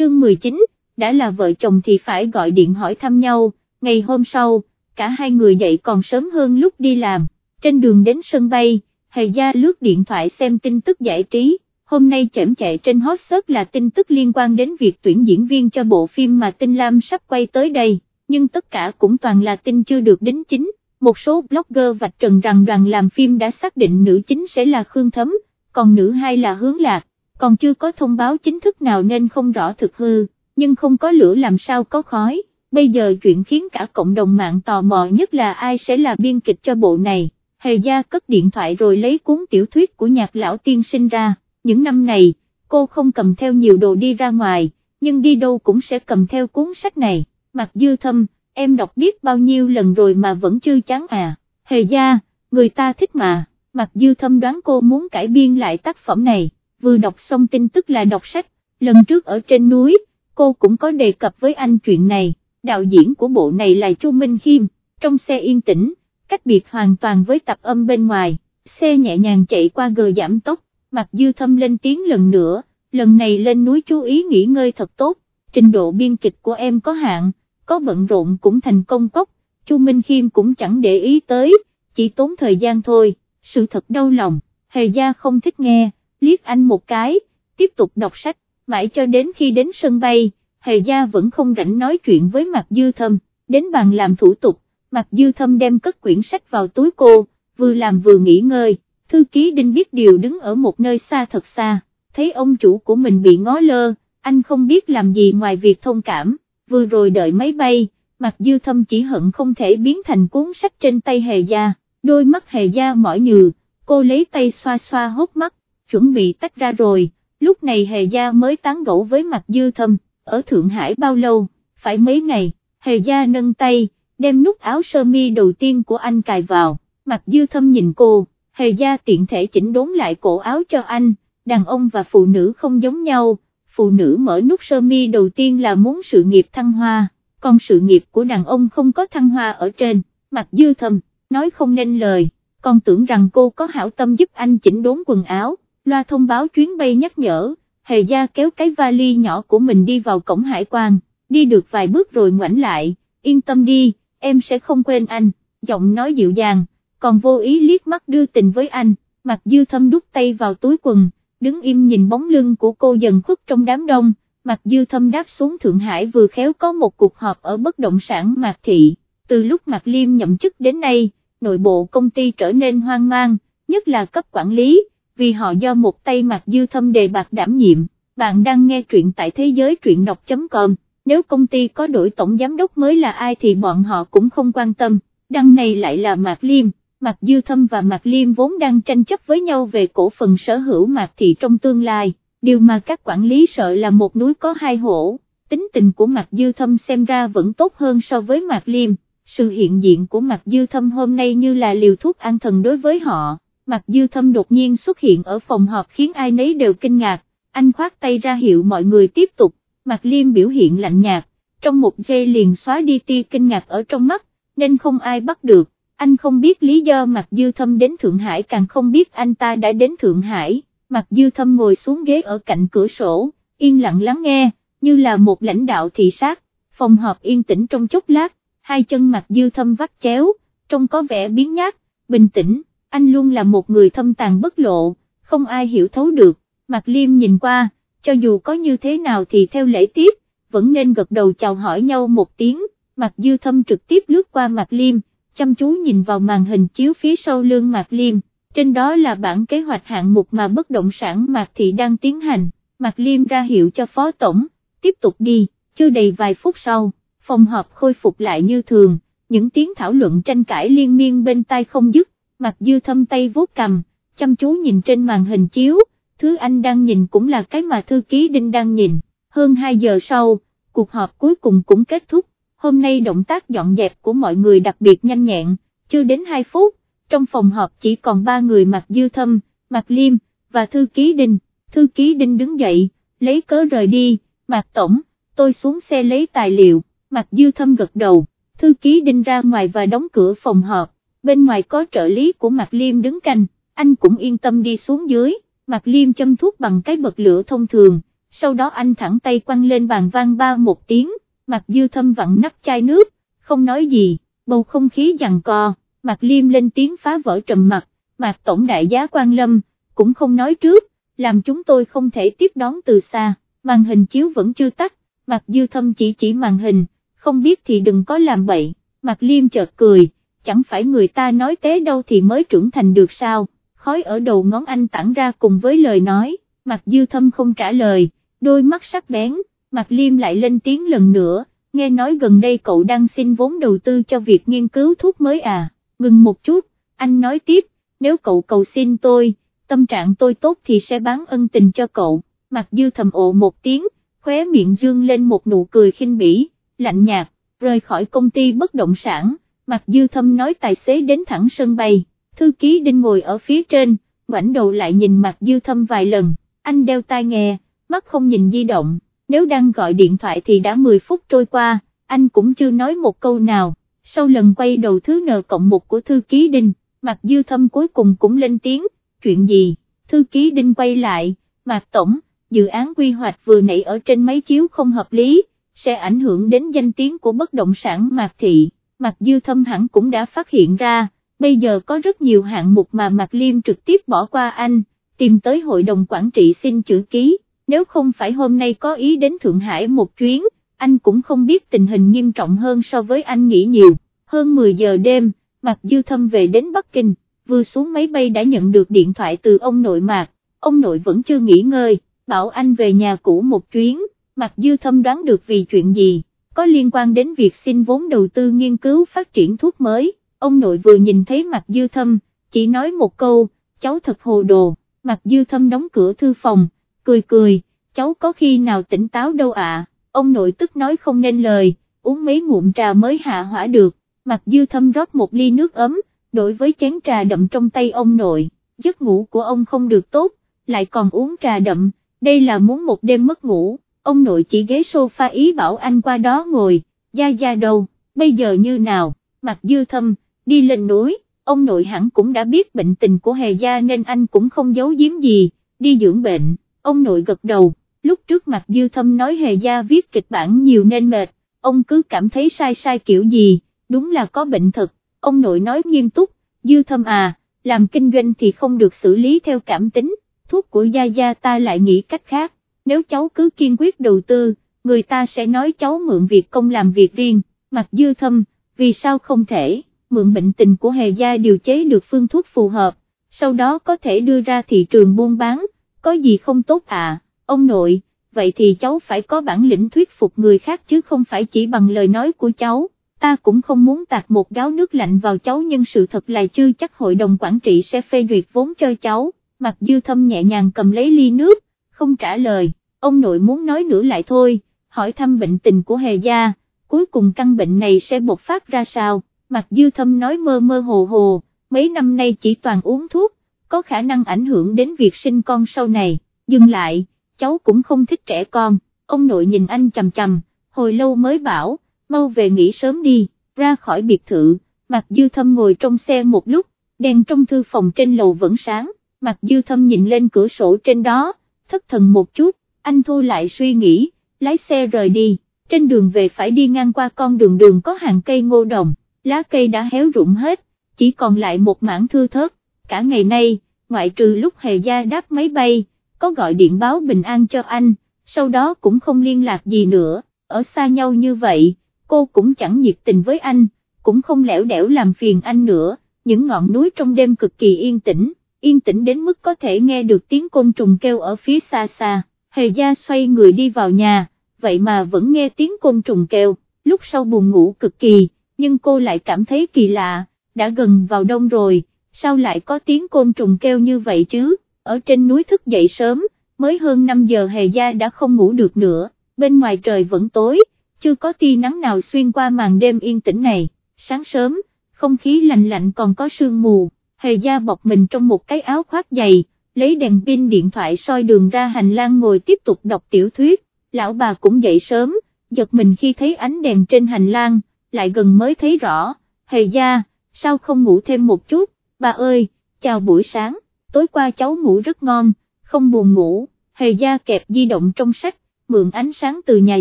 chương 19, đã là vợ chồng thì phải gọi điện hỏi thăm nhau, ngày hôm sau, cả hai người dậy còn sớm hơn lúc đi làm, trên đường đến sân bay, Hề Gia lướt điện thoại xem tin tức giải trí, hôm nay chễm chạy trên hot search là tin tức liên quan đến việc tuyển diễn viên cho bộ phim mà Tinh Lam sắp quay tới đây, nhưng tất cả cũng toàn là tin chưa được đính chính, một số blogger vạch trần rằng đoàn làm phim đã xác định nữ chính sẽ là Khương Thấm, còn nữ hai là Hướng Lạc, còn chưa có thông báo chính thức nào nên không rõ thực hư, nhưng không có lửa làm sao có khói, bây giờ chuyện khiến cả cộng đồng mạng tò mò nhất là ai sẽ là biên kịch cho bộ này. Hề gia cất điện thoại rồi lấy cuốn tiểu thuyết của nhạc lão tiên sinh ra, những năm này, cô không cầm theo nhiều đồ đi ra ngoài, nhưng đi đâu cũng sẽ cầm theo cuốn sách này, mặc dư thâm, em đọc biết bao nhiêu lần rồi mà vẫn chưa chán à, hề gia, người ta thích mà, mặc dư thâm đoán cô muốn cải biên lại tác phẩm này, vừa đọc xong tin tức là đọc sách, lần trước ở trên núi, cô cũng có đề cập với anh chuyện này, đạo diễn của bộ này là Chu Minh Khiêm, trong xe yên tĩnh cách biệt hoàn toàn với tập âm bên ngoài, xe nhẹ nhàng chạy qua gờ giảm tốc, mặt dư thâm lên tiếng lần nữa, lần này lên núi chú ý nghỉ ngơi thật tốt, trình độ biên kịch của em có hạn, có bận rộn cũng thành công cốc, Chu Minh Khiêm cũng chẳng để ý tới, chỉ tốn thời gian thôi, sự thật đau lòng, hề gia không thích nghe, liếc anh một cái, tiếp tục đọc sách, mãi cho đến khi đến sân bay, hề gia vẫn không rảnh nói chuyện với mạc dư thâm, đến bàn làm thủ tục mạc dư thâm đem cất quyển sách vào túi cô, vừa làm vừa nghỉ ngơi, thư ký đinh biết điều đứng ở một nơi xa thật xa, thấy ông chủ của mình bị ngó lơ, anh không biết làm gì ngoài việc thông cảm, vừa rồi đợi máy bay, mạc dư thâm chỉ hận không thể biến thành cuốn sách trên tay hề gia, đôi mắt hề gia mỏi nhừ, cô lấy tay xoa xoa hốt mắt, chuẩn bị tách ra rồi, lúc này hề gia mới tán gẫu với mặt dư thâm, ở Thượng Hải bao lâu, phải mấy ngày, hề gia nâng tay, đem nút áo sơ mi đầu tiên của anh cài vào, mặt dư thâm nhìn cô, hề gia tiện thể chỉnh đốn lại cổ áo cho anh, đàn ông và phụ nữ không giống nhau, phụ nữ mở nút sơ mi đầu tiên là muốn sự nghiệp thăng hoa, còn sự nghiệp của đàn ông không có thăng hoa ở trên, mặt dư thâm, nói không nên lời, còn tưởng rằng cô có hảo tâm giúp anh chỉnh đốn quần áo, loa thông báo chuyến bay nhắc nhở, hề gia kéo cái vali nhỏ của mình đi vào cổng hải quan, đi được vài bước rồi ngoảnh lại, yên tâm đi em sẽ không quên anh, giọng nói dịu dàng, còn vô ý liếc mắt đưa tình với anh, mặt dư thâm đút tay vào túi quần, đứng im nhìn bóng lưng của cô dần khuất trong đám đông, mặt dư thâm đáp xuống Thượng Hải vừa khéo có một cuộc họp ở bất động sản Mạc Thị, từ lúc Mạc Liêm nhậm chức đến nay, nội bộ công ty trở nên hoang mang, nhất là cấp quản lý, vì họ do một tay mặt Dư Thâm đề bạc đảm nhiệm, bạn đang nghe truyện tại thế giới truyện đọc.com nếu công ty có đổi tổng giám đốc mới là ai thì bọn họ cũng không quan tâm, đăng này lại là Mạc Liêm, Mạc Dư Thâm và Mạc Liêm vốn đang tranh chấp với nhau về cổ phần sở hữu Mạc Thị trong tương lai, điều mà các quản lý sợ là một núi có hai hổ, tính tình của Mạc Dư Thâm xem ra vẫn tốt hơn so với Mạc Liêm, sự hiện diện của Mạc Dư Thâm hôm nay như là liều thuốc an thần đối với họ, Mạc Dư Thâm đột nhiên xuất hiện ở phòng họp khiến ai nấy đều kinh ngạc, anh khoát tay ra hiệu mọi người tiếp tục, Mạc Liêm biểu hiện lạnh nhạt, trong một giây liền xóa đi tia kinh ngạc ở trong mắt, nên không ai bắt được, anh không biết lý do Mạc Dư Thâm đến Thượng Hải càng không biết anh ta đã đến Thượng Hải, Mạc Dư Thâm ngồi xuống ghế ở cạnh cửa sổ, yên lặng lắng nghe, như là một lãnh đạo thị sát, phòng họp yên tĩnh trong chốc lát, hai chân Mạc Dư Thâm vắt chéo, trông có vẻ biến nhát, bình tĩnh, anh luôn là một người thâm tàn bất lộ, không ai hiểu thấu được, Mạc Liêm nhìn qua, cho dù có như thế nào thì theo lễ tiếp, vẫn nên gật đầu chào hỏi nhau một tiếng, mặt dư thâm trực tiếp lướt qua mặt liêm, chăm chú nhìn vào màn hình chiếu phía sau lưng mặt liêm, trên đó là bản kế hoạch hạng mục mà bất động sản Mạc Thị đang tiến hành, Mạc Liêm ra hiệu cho Phó Tổng, tiếp tục đi, chưa đầy vài phút sau, phòng họp khôi phục lại như thường, những tiếng thảo luận tranh cãi liên miên bên tai không dứt, Mạc Dư thâm tay vuốt cầm, chăm chú nhìn trên màn hình chiếu, thứ anh đang nhìn cũng là cái mà thư ký Đinh đang nhìn, hơn 2 giờ sau, cuộc họp cuối cùng cũng kết thúc, hôm nay động tác dọn dẹp của mọi người đặc biệt nhanh nhẹn, chưa đến 2 phút, trong phòng họp chỉ còn 3 người mặt dư thâm, mặt liêm, và thư ký Đinh, thư ký Đinh đứng dậy, lấy cớ rời đi, mặt tổng, tôi xuống xe lấy tài liệu, mặt dư thâm gật đầu, thư ký Đinh ra ngoài và đóng cửa phòng họp, bên ngoài có trợ lý của Mạc liêm đứng canh, anh cũng yên tâm đi xuống dưới. Mạc Liêm châm thuốc bằng cái bật lửa thông thường, sau đó anh thẳng tay quăng lên bàn vang ba một tiếng, mặt dư thâm vặn nắp chai nước, không nói gì, bầu không khí giằng co, mặt liêm lên tiếng phá vỡ trầm mặt, mặt tổng đại giá quan lâm, cũng không nói trước, làm chúng tôi không thể tiếp đón từ xa, màn hình chiếu vẫn chưa tắt, mặt dư thâm chỉ chỉ màn hình, không biết thì đừng có làm bậy, mặt liêm chợt cười, chẳng phải người ta nói tế đâu thì mới trưởng thành được sao, khói ở đầu ngón anh tản ra cùng với lời nói, mặt dư thâm không trả lời, đôi mắt sắc bén, mặt liêm lại lên tiếng lần nữa, nghe nói gần đây cậu đang xin vốn đầu tư cho việc nghiên cứu thuốc mới à, ngừng một chút, anh nói tiếp, nếu cậu cầu xin tôi, tâm trạng tôi tốt thì sẽ bán ân tình cho cậu, mặt dư thầm ộ một tiếng, khóe miệng dương lên một nụ cười khinh bỉ, lạnh nhạt, rời khỏi công ty bất động sản, mặt dư thâm nói tài xế đến thẳng sân bay, thư ký đinh ngồi ở phía trên, ngoảnh đầu lại nhìn mặt dư thâm vài lần, anh đeo tai nghe, mắt không nhìn di động, nếu đang gọi điện thoại thì đã 10 phút trôi qua, anh cũng chưa nói một câu nào, sau lần quay đầu thứ nờ cộng một của thư ký đinh, mặt dư thâm cuối cùng cũng lên tiếng, chuyện gì, thư ký đinh quay lại, mặt tổng, dự án quy hoạch vừa nãy ở trên máy chiếu không hợp lý, sẽ ảnh hưởng đến danh tiếng của bất động sản Mạc Thị, Mạc Dư Thâm hẳn cũng đã phát hiện ra, bây giờ có rất nhiều hạng mục mà Mạc Liêm trực tiếp bỏ qua anh, tìm tới hội đồng quản trị xin chữ ký, nếu không phải hôm nay có ý đến Thượng Hải một chuyến, anh cũng không biết tình hình nghiêm trọng hơn so với anh nghĩ nhiều, hơn 10 giờ đêm, Mạc Dư Thâm về đến Bắc Kinh, vừa xuống máy bay đã nhận được điện thoại từ ông nội Mạc, ông nội vẫn chưa nghỉ ngơi, bảo anh về nhà cũ một chuyến, Mạc Dư Thâm đoán được vì chuyện gì, có liên quan đến việc xin vốn đầu tư nghiên cứu phát triển thuốc mới, ông nội vừa nhìn thấy Mạc Dư Thâm, chỉ nói một câu, cháu thật hồ đồ, Mạc Dư Thâm đóng cửa thư phòng, cười cười, cháu có khi nào tỉnh táo đâu ạ, ông nội tức nói không nên lời, uống mấy ngụm trà mới hạ hỏa được, Mạc Dư Thâm rót một ly nước ấm, đổi với chén trà đậm trong tay ông nội, giấc ngủ của ông không được tốt, lại còn uống trà đậm, đây là muốn một đêm mất ngủ, ông nội chỉ ghế sofa ý bảo anh qua đó ngồi, gia gia đâu, bây giờ như nào, mặt dư thâm, đi lên núi, ông nội hẳn cũng đã biết bệnh tình của hề gia nên anh cũng không giấu giếm gì, đi dưỡng bệnh, ông nội gật đầu, lúc trước mặt dư thâm nói hề gia viết kịch bản nhiều nên mệt, ông cứ cảm thấy sai sai kiểu gì, đúng là có bệnh thật, ông nội nói nghiêm túc, dư thâm à, làm kinh doanh thì không được xử lý theo cảm tính, thuốc của Gia Gia ta lại nghĩ cách khác, nếu cháu cứ kiên quyết đầu tư, người ta sẽ nói cháu mượn việc công làm việc riêng, mặt dư thâm, vì sao không thể, mượn bệnh tình của Hề Gia điều chế được phương thuốc phù hợp, sau đó có thể đưa ra thị trường buôn bán, có gì không tốt à, ông nội, vậy thì cháu phải có bản lĩnh thuyết phục người khác chứ không phải chỉ bằng lời nói của cháu ta cũng không muốn tạt một gáo nước lạnh vào cháu nhưng sự thật là chưa chắc hội đồng quản trị sẽ phê duyệt vốn cho cháu, mặt dư thâm nhẹ nhàng cầm lấy ly nước, không trả lời, ông nội muốn nói nữa lại thôi, hỏi thăm bệnh tình của hề gia, cuối cùng căn bệnh này sẽ bộc phát ra sao, Mặc dư thâm nói mơ mơ hồ hồ, mấy năm nay chỉ toàn uống thuốc, có khả năng ảnh hưởng đến việc sinh con sau này, dừng lại, cháu cũng không thích trẻ con, ông nội nhìn anh chầm chầm, hồi lâu mới bảo, mau về nghỉ sớm đi, ra khỏi biệt thự, Mặc Dư Thâm ngồi trong xe một lúc, đèn trong thư phòng trên lầu vẫn sáng, Mặc Dư Thâm nhìn lên cửa sổ trên đó, thất thần một chút, anh thu lại suy nghĩ, lái xe rời đi, trên đường về phải đi ngang qua con đường đường có hàng cây ngô đồng, lá cây đã héo rụng hết, chỉ còn lại một mảng thư thớt, cả ngày nay, ngoại trừ lúc hề gia đáp máy bay, có gọi điện báo bình an cho anh, sau đó cũng không liên lạc gì nữa, ở xa nhau như vậy cô cũng chẳng nhiệt tình với anh, cũng không lẻo đẻo làm phiền anh nữa, những ngọn núi trong đêm cực kỳ yên tĩnh, yên tĩnh đến mức có thể nghe được tiếng côn trùng kêu ở phía xa xa, hề gia xoay người đi vào nhà, vậy mà vẫn nghe tiếng côn trùng kêu, lúc sau buồn ngủ cực kỳ, nhưng cô lại cảm thấy kỳ lạ, đã gần vào đông rồi, sao lại có tiếng côn trùng kêu như vậy chứ, ở trên núi thức dậy sớm, mới hơn 5 giờ hề gia đã không ngủ được nữa, bên ngoài trời vẫn tối, chưa có tia nắng nào xuyên qua màn đêm yên tĩnh này, sáng sớm, không khí lạnh lạnh còn có sương mù, hề gia bọc mình trong một cái áo khoác dày, lấy đèn pin điện thoại soi đường ra hành lang ngồi tiếp tục đọc tiểu thuyết, lão bà cũng dậy sớm, giật mình khi thấy ánh đèn trên hành lang, lại gần mới thấy rõ, hề gia, sao không ngủ thêm một chút, bà ơi, chào buổi sáng, tối qua cháu ngủ rất ngon, không buồn ngủ, Hề gia kẹp di động trong sách, mượn ánh sáng từ nhà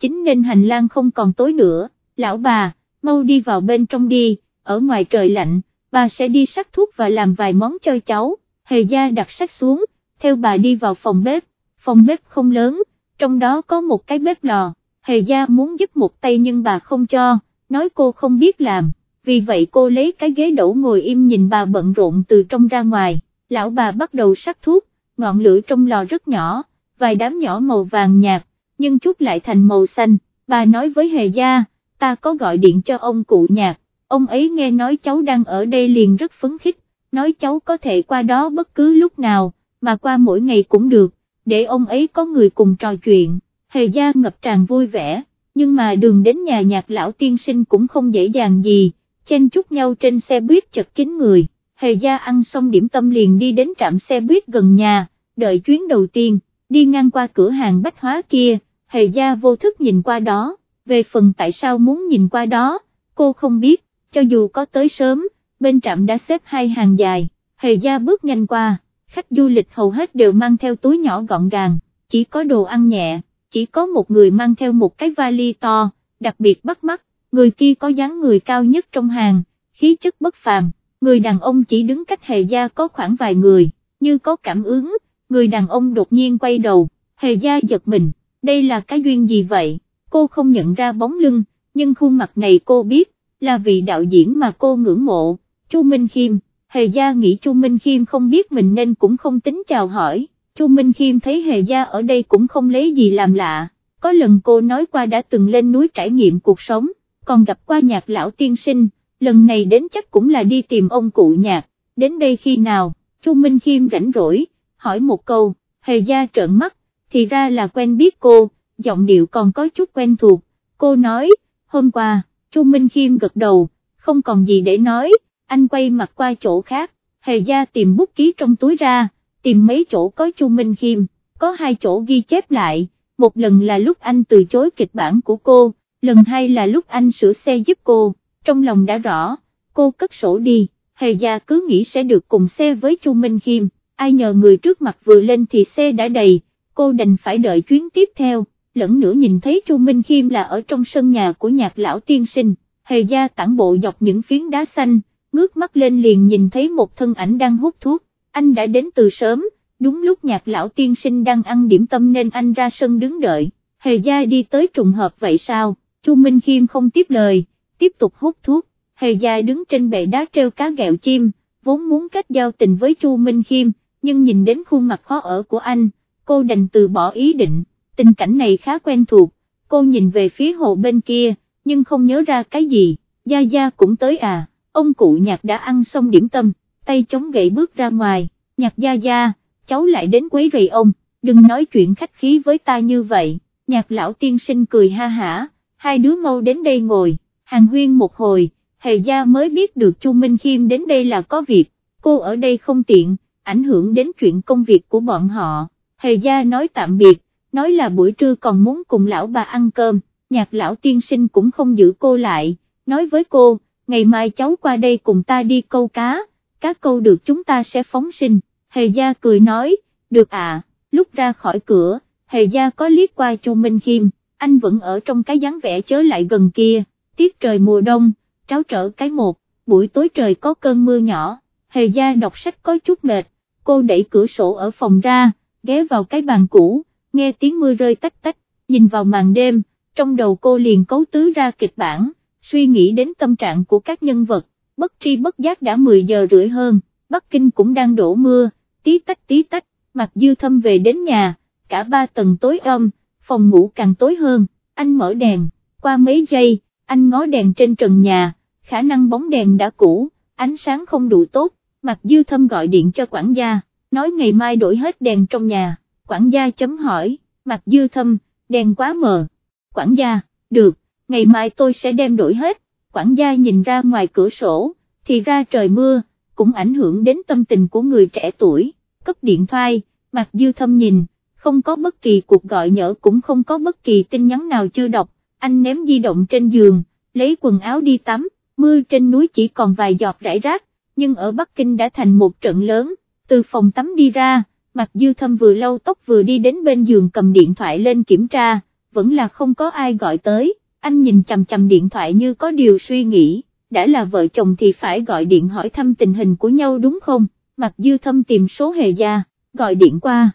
chính nên hành lang không còn tối nữa, lão bà, mau đi vào bên trong đi, ở ngoài trời lạnh, bà sẽ đi sắc thuốc và làm vài món cho cháu, hề gia đặt sách xuống, theo bà đi vào phòng bếp, phòng bếp không lớn, trong đó có một cái bếp lò, hề gia muốn giúp một tay nhưng bà không cho, nói cô không biết làm, vì vậy cô lấy cái ghế đổ ngồi im nhìn bà bận rộn từ trong ra ngoài, lão bà bắt đầu sắc thuốc, ngọn lửa trong lò rất nhỏ, vài đám nhỏ màu vàng nhạt, nhưng chút lại thành màu xanh, bà nói với hề gia, ta có gọi điện cho ông cụ nhạc, ông ấy nghe nói cháu đang ở đây liền rất phấn khích, nói cháu có thể qua đó bất cứ lúc nào, mà qua mỗi ngày cũng được, để ông ấy có người cùng trò chuyện, hề gia ngập tràn vui vẻ, nhưng mà đường đến nhà nhạc lão tiên sinh cũng không dễ dàng gì, chen chúc nhau trên xe buýt chật kín người, hề gia ăn xong điểm tâm liền đi đến trạm xe buýt gần nhà, đợi chuyến đầu tiên, đi ngang qua cửa hàng bách hóa kia, hề gia vô thức nhìn qua đó, về phần tại sao muốn nhìn qua đó, cô không biết, cho dù có tới sớm, bên trạm đã xếp hai hàng dài, hề gia bước nhanh qua, khách du lịch hầu hết đều mang theo túi nhỏ gọn gàng, chỉ có đồ ăn nhẹ, chỉ có một người mang theo một cái vali to, đặc biệt bắt mắt, người kia có dáng người cao nhất trong hàng, khí chất bất phàm, người đàn ông chỉ đứng cách hề gia có khoảng vài người, như có cảm ứng, người đàn ông đột nhiên quay đầu, hề gia giật mình, đây là cái duyên gì vậy, cô không nhận ra bóng lưng, nhưng khuôn mặt này cô biết, là vị đạo diễn mà cô ngưỡng mộ, Chu Minh Khiêm, Hề Gia nghĩ Chu Minh Khiêm không biết mình nên cũng không tính chào hỏi, Chu Minh Khiêm thấy Hề Gia ở đây cũng không lấy gì làm lạ, có lần cô nói qua đã từng lên núi trải nghiệm cuộc sống, còn gặp qua nhạc lão tiên sinh, lần này đến chắc cũng là đi tìm ông cụ nhạc, đến đây khi nào, Chu Minh Khiêm rảnh rỗi, hỏi một câu, Hề Gia trợn mắt, thì ra là quen biết cô, giọng điệu còn có chút quen thuộc, cô nói, hôm qua, Chu Minh Khiêm gật đầu, không còn gì để nói, anh quay mặt qua chỗ khác, hề gia tìm bút ký trong túi ra, tìm mấy chỗ có Chu Minh Khiêm, có hai chỗ ghi chép lại, một lần là lúc anh từ chối kịch bản của cô, lần hai là lúc anh sửa xe giúp cô, trong lòng đã rõ, cô cất sổ đi, hề gia cứ nghĩ sẽ được cùng xe với Chu Minh Khiêm, ai nhờ người trước mặt vừa lên thì xe đã đầy, cô đành phải đợi chuyến tiếp theo lẫn nữa nhìn thấy Chu Minh Khiêm là ở trong sân nhà của nhạc lão tiên sinh, hề gia tản bộ dọc những phiến đá xanh, ngước mắt lên liền nhìn thấy một thân ảnh đang hút thuốc, anh đã đến từ sớm, đúng lúc nhạc lão tiên sinh đang ăn điểm tâm nên anh ra sân đứng đợi, hề gia đi tới trùng hợp vậy sao, Chu Minh Khiêm không tiếp lời, tiếp tục hút thuốc, hề gia đứng trên bệ đá treo cá gẹo chim, vốn muốn kết giao tình với Chu Minh Khiêm, nhưng nhìn đến khuôn mặt khó ở của anh, cô đành từ bỏ ý định tình cảnh này khá quen thuộc, cô nhìn về phía hồ bên kia, nhưng không nhớ ra cái gì, Gia Gia cũng tới à, ông cụ nhạc đã ăn xong điểm tâm, tay chống gậy bước ra ngoài, nhạc Gia Gia, cháu lại đến quấy rầy ông, đừng nói chuyện khách khí với ta như vậy, nhạc lão tiên sinh cười ha hả, hai đứa mau đến đây ngồi, hàng huyên một hồi, hề gia mới biết được Chu Minh Khiêm đến đây là có việc, cô ở đây không tiện, ảnh hưởng đến chuyện công việc của bọn họ, hề gia nói tạm biệt, nói là buổi trưa còn muốn cùng lão bà ăn cơm, nhạc lão tiên sinh cũng không giữ cô lại, nói với cô, ngày mai cháu qua đây cùng ta đi câu cá, cá câu được chúng ta sẽ phóng sinh, hề gia cười nói, được à, lúc ra khỏi cửa, hề gia có liếc qua Chu Minh Khiêm, anh vẫn ở trong cái dáng vẻ chớ lại gần kia, tiết trời mùa đông, tráo trở cái một, buổi tối trời có cơn mưa nhỏ, hề gia đọc sách có chút mệt, cô đẩy cửa sổ ở phòng ra, ghé vào cái bàn cũ, nghe tiếng mưa rơi tách tách, nhìn vào màn đêm, trong đầu cô liền cấu tứ ra kịch bản, suy nghĩ đến tâm trạng của các nhân vật, bất tri bất giác đã 10 giờ rưỡi hơn, Bắc Kinh cũng đang đổ mưa, tí tách tí tách, Mặc dư thâm về đến nhà, cả ba tầng tối om, phòng ngủ càng tối hơn, anh mở đèn, qua mấy giây, anh ngó đèn trên trần nhà, khả năng bóng đèn đã cũ, ánh sáng không đủ tốt, Mặc dư thâm gọi điện cho quản gia, nói ngày mai đổi hết đèn trong nhà quản gia chấm hỏi, mặt dư thâm, đèn quá mờ, quản gia, được, ngày mai tôi sẽ đem đổi hết, quản gia nhìn ra ngoài cửa sổ, thì ra trời mưa, cũng ảnh hưởng đến tâm tình của người trẻ tuổi, cấp điện thoại, mặt dư thâm nhìn, không có bất kỳ cuộc gọi nhỡ cũng không có bất kỳ tin nhắn nào chưa đọc, anh ném di động trên giường, lấy quần áo đi tắm, mưa trên núi chỉ còn vài giọt rải rác, nhưng ở Bắc Kinh đã thành một trận lớn, từ phòng tắm đi ra, Mặt dư thâm vừa lau tóc vừa đi đến bên giường cầm điện thoại lên kiểm tra, vẫn là không có ai gọi tới, anh nhìn chầm chầm điện thoại như có điều suy nghĩ, đã là vợ chồng thì phải gọi điện hỏi thăm tình hình của nhau đúng không, mặt dư thâm tìm số hề gia, gọi điện qua,